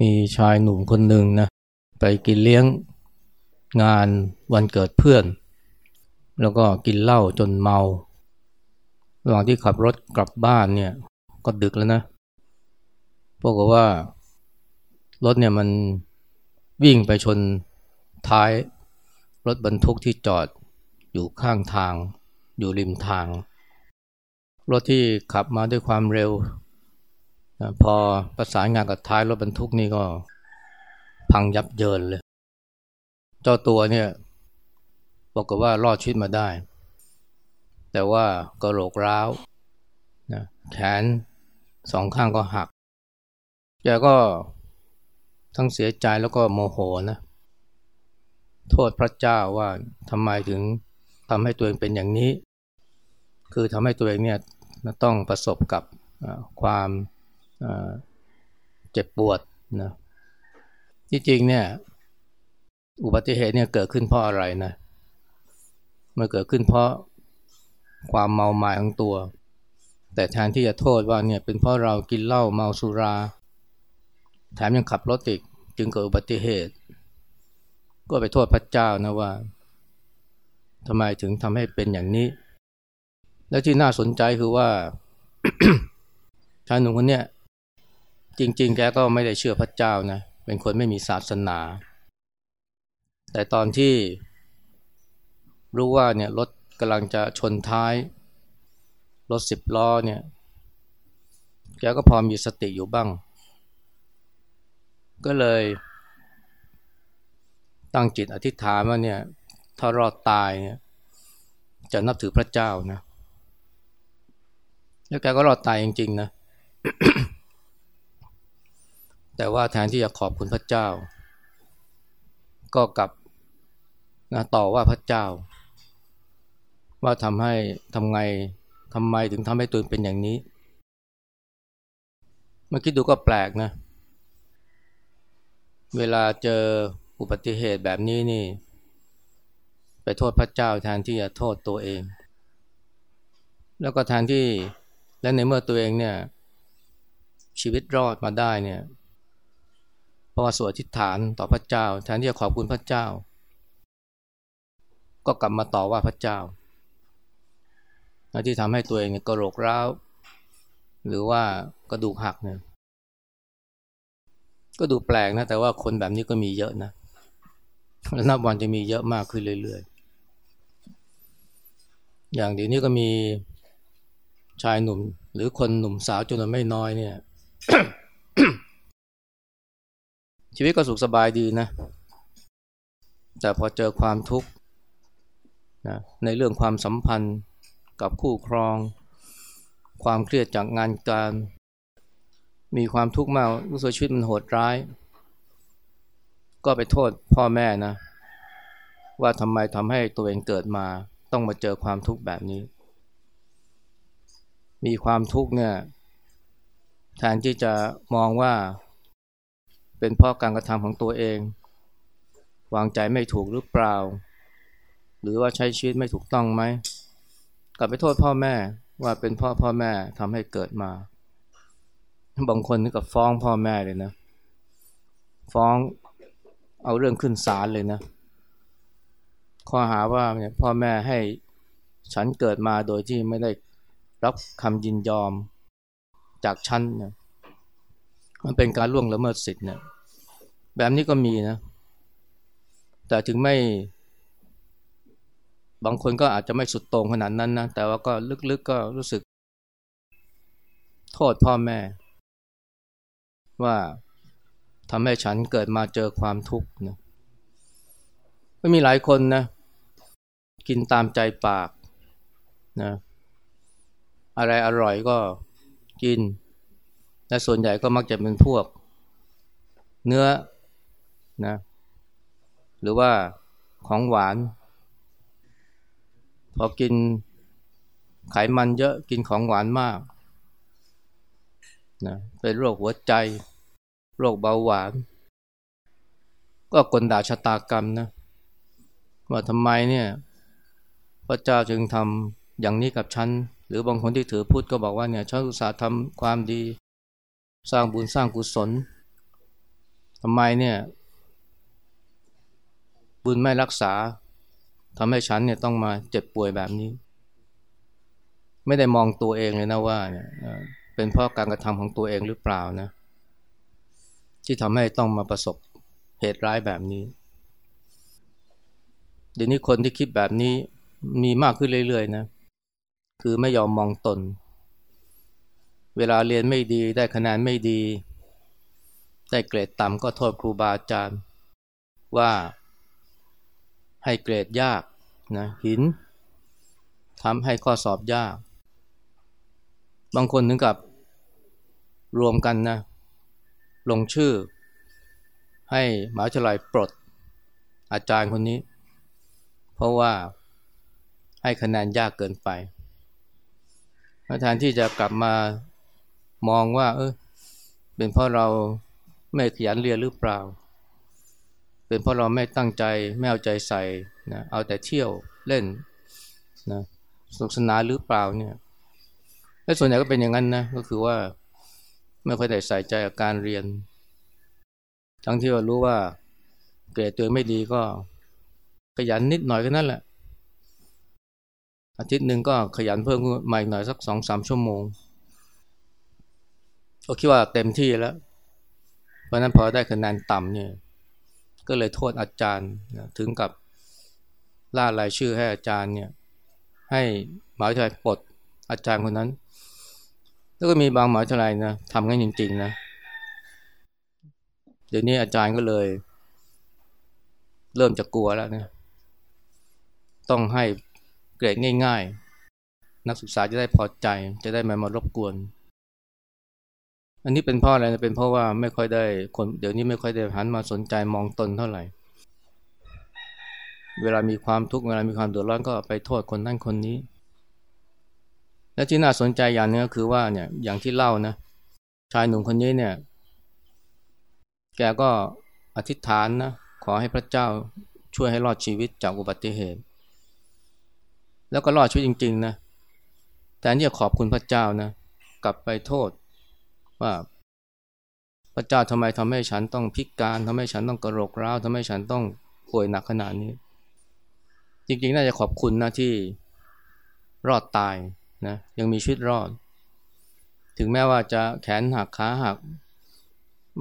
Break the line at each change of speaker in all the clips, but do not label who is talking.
มีชายหนุ่มคนหนึ่งนะไปกินเลี้ยงงานวันเกิดเพื่อน แล้วก็กินเหล้าจนเมาระหว่างที่ขับรถกลับบ้านเนี่ยก็ดึกแล้วนะพรากฏว่ารถเนี่ยมันวิ่งไปชนท้ายรถบรรทุกที่จอดอยู่ข้างทาง อยู่ริมทาง รถที่ขับมาด้วยความเร็ว นะพอประสานงานกับท้ายรถบรรทุกนี่ก็ พังยับเยินเลย เจ้าตัวเนี่ยบอกว่ารอดชีวิตมาได้ แต่ว่ากระโหลกร้าวนะแขนสองข้างก็หักแกก็ทั้งเสียใจแล้วก็โมโหนะโทษพระเจ้าว่าทำไมถึงทำให้ตัวเองเป็นอย่างนี้ คือทำให้ตัวเองเนี่ยต้องประสบกับความ เจ็บปวดนะที่จริงเนี่ย อุบัติเหตุเนี่ยเกิดขึ้นเพราะอะไรนะมันเกิดขึ้นเพราะความเมาหมายของตัว แต่แทนที่จะโทษว่าเนี่ยเป็นเพราะเรากินเหล้าเมาสุรา แถมยังขับรถติดจึงเกิดอุบัติเหตุ ก็ไปโทษพระเจ้านะว่าทำไมถึงทำให้เป็นอย่างนี้ และที่น่าสนใจคือว่าชายหนุ่มคนเนี้ จริง ๆ แกก็ไม่ได้เชื่อพระเจ้านะเป็นคนไม่มีศาสนา แต่ตอนที่รู้ว่าเนี่ยรถกำลังจะชนท้าย รถสิบล้อเนี่ย แกก็พอมีสติอยู่บ้าง ก็เลย ตั้งจิตอธิษฐานว่าเนี่ย ถ้ารอดตายเนี่ยจะนับถือพระเจ้านะ แล้วแกก็รอดตายจริงๆนะ แต่ว่าแทนที่จะขอบคุณพระเจ้า ก็กลับนะต่อว่าพระเจ้า ว่าทำให้ทำไงทำไมถึงทำให้ตัวเป็นอย่างนี้เมื่อคิดดูก็แปลกนะ เวลาเจออุบัติเหตุแบบนี้นี่ ไปโทษพระเจ้าแทนที่จะโทษตัวเอง แล้วก็แทนที่และในเมื่อตัวเองเนี่ยชีวิตรอดมาได้เนี่ย พราะว่าสวดทิฏฐานต่อพระเจ้า แทนที่จะขอบคุณพระเจ้า ก็กลับมาต่อว่าพระเจ้าที่ทำให้ตัวเองกระโหลกร้าว หรือว่ากระดูกหักเนี่ยก็ดูแปลกนะ แต่ว่าคนแบบนี้ก็มีเยอะนะและนับวันจะมีเยอะมากขึ้นเรื่อยๆ อย่างเดี๋ยวนี้ก็มีชายหนุ่ม หรือคนหนุ่มสาวจำนวนไม่น้อยเนี่ย ชีวิตก็สุขสบายดีนะ แต่พอเจอความทุกข์นะในเรื่องความสัมพันธ์กับคู่ครอง ความเครียดจากงานการ มีความทุกข์มากรู้สึกชีวิตมันโหดร้าย ก็ไปโทษพ่อแม่นะ ว่าทำไมทำให้ตัวเองเกิดมา ต้องมาเจอความทุกข์แบบนี้ มีความทุกข์เนี่ยแทนที่จะมองว่า เป็นเพราะการกระทำของตัวเอง วางใจไม่ถูกหรือเปล่า หรือว่าใช้ชีวิตไม่ถูกต้องไหมกลับไปโทษพ่อแม่ว่าเป็นพ่อพ่อแม่ทำให้เกิดมาบางคนนี่กับฟ้องพ่อแม่เลยนะ ฟ้องเอาเรื่องขึ้นศาลเลยนะข้อหาว่าเนี่ยพ่อแม่ให้ฉันเกิดมาโดยที่ไม่ได้รับคำยินยอมจากฉันเนี่ย มันเป็นการล่วงละเมิดสิทธิ์เนี่ยแบบนี้ก็มีนะ แต่ถึงไม่ บางคนก็อาจจะไม่สุดโต่งขนาดนั้นนะ แต่ว่าก็ลึกๆก็รู้สึก โทษพ่อแม่ ว่าทำให้ฉันเกิดมาเจอความทุกข์นะก็มีหลายคนนะ กินตามใจปากนะ อะไรอร่อยก็กิน และส่วนใหญ่ก็มักจะเป็นพวก เนื้อนะหรือว่าของหวาน พอกินไขมันเยอะกินของหวานมากนะเป็นโรคหัวใจ โรคเบาหวาน ก็กลด่าชะตากรรมนะว่าทำไมเนี่ยพระเจ้าจึงทำอย่างนี้กับฉัน หรือบางคนที่ถือพุทธก็บอกว่าเนี่ยฉันอุตส่าห์ทำความดี สร้างบุญสร้างกุศลทำไมเนี่ยบุญไม่รักษาทำให้ฉันเนี่ยต้องมาเจ็บป่วยแบบนี้ ไม่ได้มองตัวเองเลยนะว่าเนี่ยเป็นเพราะการกระทำของตัวเองหรือเปล่านะ ที่ทำให้ต้องมาประสบเหตุร้ายแบบนี้ เดี๋ยวนี้คนที่คิดแบบนี้มีมากขึ้นเรื่อยๆนะ คือไม่ยอมมองตน เวลาเรียนไม่ดีได้คะแนนไม่ดี ได้เกรดต่ำก็โทษครูบาอาจารย์ ว่าให้เกรดยากนะหินทำให้ข้อสอบยาก บางคนถึงกับรวมกันนะ ลงชื่อ ให้มหาวิทยาลัยปลด อาจารย์คนนี้ เพราะว่าให้คะแนนยากเกินไปแทนที่จะกลับมา มองว่า เออเป็นเพราะเราไม่ขยันเรียนหรือเปล่า เป็นเพราะเราไม่ตั้งใจไม่เอาใจใส่นะเอาแต่เที่ยวเล่นนะสนุกสนานหรือเปล่าเนี่ยและส่วนใหญ่ก็เป็นอย่างนั้นนะก็คือว่าไม่ค่อยได้ใส่ใจกับการเรียน ทั้งที่ว่ารู้ว่าเกรดตัวไม่ดีก็ขยันนิดหน่อยก็นั่นแหละ อาทิตย์หนึ่งก็ขยันเพิ่มมาอีกหน่อยสักสองสามชั่วโมง ก็คิดว่าเต็มที่แล้วเพราะนั้นพอได้คะแนนต่ำเนี่ย ก็เลยโทษอาจารย์ถึงกับล่ารายชื่อให้อาจารย์เนี่ย ให้หมหาวิทยาลัยปลดอาจารย์คนนั้น แล้วก็มีบางหมหาวิทยาลัยนะทำงั้นจริง ๆ นะ เดี๋ยวนี้อาจารย์ก็เลย เริ่มจะกลัวแล้วนะต้องให้เกรดง่าย ๆ นักศึกษาจะได้พอใจ จะได้ไม่มารบกวน อันนี้เป็นเพราะอะไรนะเป็นเพราะว่าไม่ค่อยได้คนเดี๋ยวนี้ไม่ค่อยได้หันมาสนใจมองตนเท่าไหร่ เวลามีความทุกข์เวลามีความเดือดร้อนก็ไปโทษคนนั่นคนนี้ และที่น่าสนใจอย่างนึงก็คือว่าเนี่ยอย่างที่เล่านะชายหนุ่มคนนี้เนี่ย แกก็อธิษฐานนะขอให้พระเจ้าช่วยให้รอดชีวิตจากอุบัติเหตุ แล้วก็รอดชีวิตจริง ๆ นะแต่นี่ขอบคุณพระเจ้านะกลับไปโทษ ว่า พระเจ้าทำไมทำให้ฉันต้องพิการทำให้ฉันต้องกระโรกร้าวทำให้ฉันต้องป่วยหนักขนาดนี้ จริงๆ น่าจะขอบคุณนะที่รอดตายนะยังมีชีวิตรอด ถึงแม้ว่าจะแขนหักขาหัก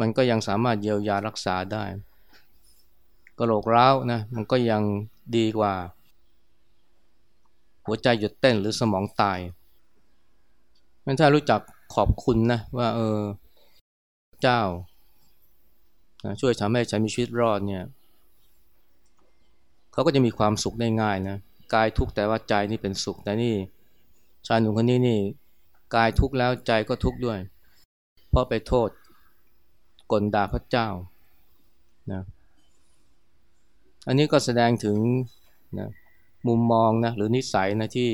มันก็ยังสามารถเยียวยารักษาได้กระโหลกร้าวนะมันก็ยังดีกว่า หัวใจหยุดเต้นหรือสมองตายมันถ้ารู้จัก ขอบคุณนะว่าเออเจ้าช่วยทำให้ฉันมีชีวิตรอดเนี่ยเขาก็จะมีความสุขได้ง่ายนะกายทุกข์แต่ว่าใจนี่เป็นสุขแต่นี่ชายหนุ่มคนนี้นี่กายทุกข์แล้วใจก็ทุกข์ด้วย เพราะไปโทษกลด่าพระเจ้านะอันนี้ก็แสดงถึงนะมุมมองนะหรือนิสัยนะที่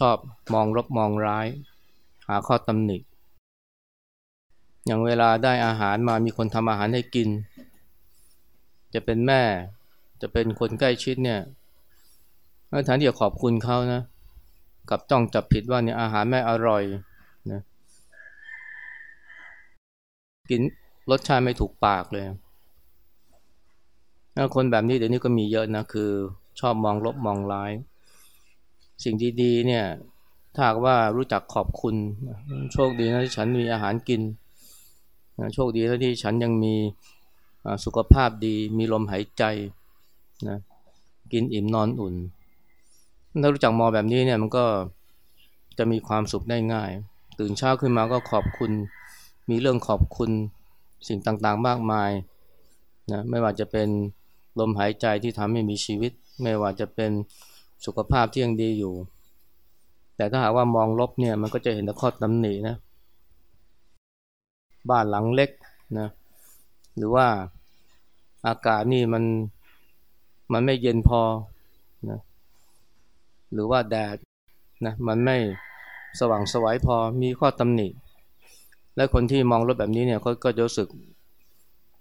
ชอบมองลบมองร้าย หาข้อตำหนิ อย่างเวลาได้อาหารมามีคนทำอาหารให้กิน จะเป็นแม่ จะเป็นคนใกล้ชิดเนี่ยแทนที่จะขอบคุณเขานะ กับจ้องจับผิดว่าเนี่ยอาหารไม่อร่อยนะกินรสชาติไม่ถูกปากเลยคนแบบนี้เดี๋ยวนี้ก็มีเยอะนะ คือชอบมองลบมองร้าย สิ่งดีๆเนี่ย ถ้าว่ารู้จักขอบคุณ โชคดีนะที่ฉันมีอาหารกิน โชคดีนะที่ฉันยังมีสุขภาพดี มีลมหายใจนะกินอิ่มนอนอุ่น ถ้ารู้จักมอแบบนี้เนี่ยมันก็จะมีความสุขได้ง่าย ตื่นเช้าขึ้นมาก็ขอบคุณ มีเรื่องขอบคุณสิ่งต่างๆมากมายนะไม่ว่าจะเป็นลมหายใจที่ทำให้มีชีวิต ไม่ว่าจะเป็นสุขภาพที่ยังดีอยู่ แต่ถ้าหากว่ามองลบเนี่ยมันก็จะเห็นแต่ข้อตำหนินะ บ้านหลังเล็กนะ หรือว่าอากาศนี่มันมันไม่เย็นพอนะหรือว่าแดดนะมันไม่สว่างสวยพอมีข้อตำหนิ และคนที่มองลบแบบนี้เนี่ยเขาก็จะรู้สึก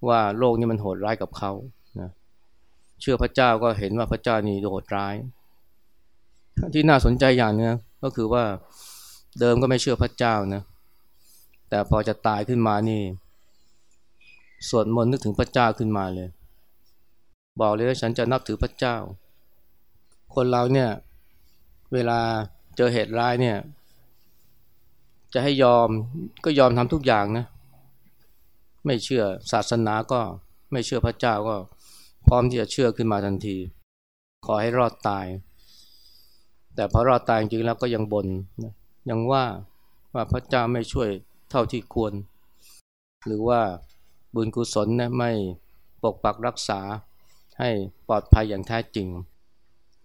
ว่าโลกนี้มันโหดร้ายกับเขานะเชื่อพระเจ้าก็เห็นว่าพระเจ้านี่โหดร้าย ที่น่าสนใจอย่างนึงก็คือว่าเดิมก็ไม่เชื่อพระเจ้านะ แต่พอจะตายขึ้นมานี่ สวดมนต์นึกถึงพระเจ้าขึ้นมาเลย บอกเลยว่าฉันจะนับถือพระเจ้า คนเราเนี่ย เวลาเจอเหตุร้ายเนี่ย จะให้ยอมก็ยอมทำทุกอย่างนะ ไม่เชื่อศาสนาก็ไม่เชื่อพระเจ้าก็พร้อมที่จะเชื่อขึ้นมาทันที ขอให้รอดตาย แต่พอรอดตายจริงแล้วก็ยังบน่นยังว่าว่าพระเจ้าไม่ช่วยเท่าที่ควร หรือว่าบุญกุศลนะไม่ปกปักรักษาให้ปลอดภัยอย่างแท้จริง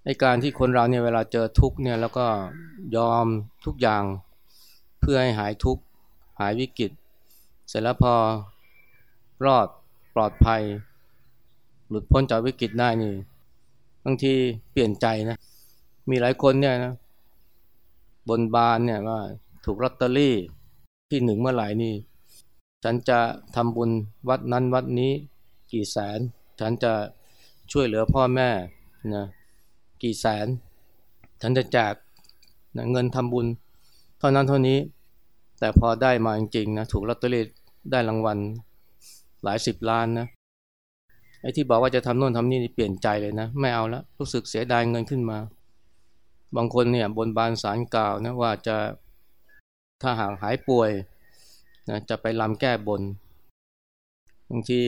ในการที่คนเราเนี่ยเวลาเจอทุกเนี่ยแล้วก็ยอมทุกอย่างเพื่อให้หายทุกหายวิกฤต เสร็จแล้วพอรอดปลอดภัย หลุดพ้นจากวิกฤตได้นี่บางทีเปลี่ยนใจนะ มีหลายคนเนี่ยนะบนบานเนี่ยว่าถูกลอตเตอรี่ที่หนึ่งเมื่อไหร่นี่ ฉันจะทำบุญวัดนั้นวัดนี้กี่แสน ฉันจะช่วยเหลือพ่อแม่นะกี่แสน ฉันจะแจกนะเงินทำบุญ เท่านั้นเท่านี้แต่พอได้มาจริงๆนะถูกลอตเตอรี่ได้รางวัลหลายสิบล้านนะไอ้ที่บอกว่าจะทำโน่นทำนี่เปลี่ยนใจเลยนะ ไม่เอาแล้วรู้สึกเสียดายเงินขึ้นมา บางคนเนี่ยบนบานสารกล่าวนะว่าจะถ้าหากหายป่วยนะจะไปลำแก้บนบางที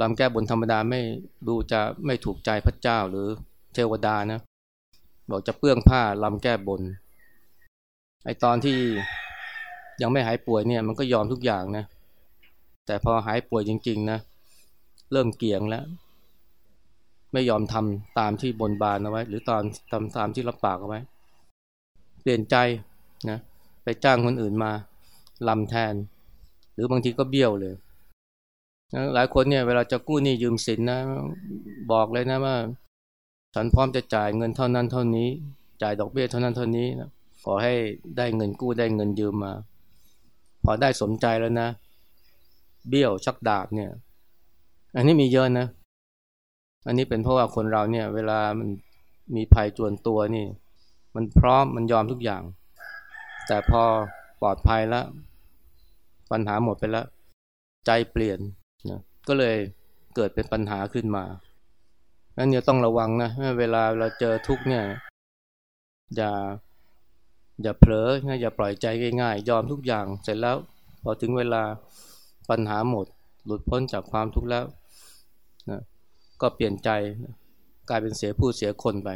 ลำแก้บนธรรมดาไม่ดูจะไม่ถูกใจพระเจ้าหรือเทวดานะ บอกจะเปื้องผ้าลำแก้บนไอตอนที่ยังไม่หายป่วยเนี่ยมันก็ยอมทุกอย่างนะ แต่พอหายป่วยจริง ๆ นะ เริ่มเกี่ยงแล้ว ไม่ยอมทำตามที่บนบานเอาไว้ หรือตอนทำตามที่รับปากเอาไว้ เปลี่ยนใจนะไปจ้างคนอื่นมาลำแทน หรือบางทีก็เบี้ยวเลยนะหลายคนเนี่ยเวลาจะกู้หนี้ยืมสินนะบอกเลยนะว่าฉันพร้อมจะจ่ายเงินเท่านั้นเท่านี้ จ่ายดอกเบี้ยเท่านั้นเท่านี้นะขอให้ได้เงินกู้ได้เงินยืมมา พอได้สมใจแล้วนะ เบี้ยวชักดาบเนี่ย อันนี้มีเยอะนะ อันนี้เป็นเพราะว่าคนเราเนี่ยเวลามันมีภัยจวนตัวนี่ มันพร้อมมันยอมทุกอย่าง แต่พอปลอดภัยแล้วปัญหาหมดไปแล้วใจเปลี่ยนนะก็เลยเกิดเป็นปัญหาขึ้นมานั้นเนี่ยต้องระวังนะเวลาเราเจอทุกเนี่ย อย่า อย่าเผลอนะอย่าปล่อยใจง่ายๆ ยอมทุกอย่างเสร็จแล้วพอถึงเวลาปัญหาหมด หลุดพ้นจากความทุกข์แล้วนะ ก็เปลี่ยนใจกลายเป็นเสียผู้เสียคนไป